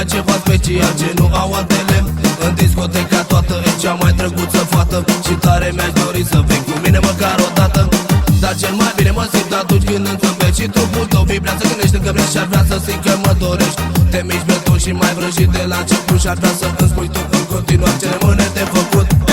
aceia ce nu au antele În discoteca toată e cea mai drăguță fată Și tare mi-aș dori să vii cu mine măcar o dată. Dar cel mai bine mă simt atunci când îmi zâmbești Și trupul tău vibrează gândește că vrei și ar vrea să simt că mă dorești. Te miști beton și mai vrăjit de la început Și ar vrea să îmi spui tu în continuare ce rămâne de făcut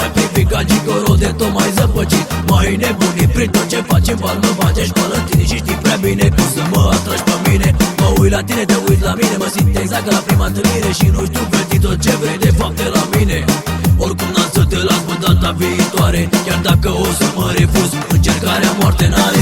mai privi ca gigoro de tot mai zăpăcit. Mai nebunit prin tot ce facem, bal mă bate școală în tine și știi prea bine cum să mă atragi pe mine. Mă uit la tine, te uit la mine, mă simt exact ca la prima întâlnire Și nu știu vezi tot ce vrei de fapt de la mine. Oricum n-am să te las până data viitoare Chiar dacă o să mă refuz, încercarea moarte n-are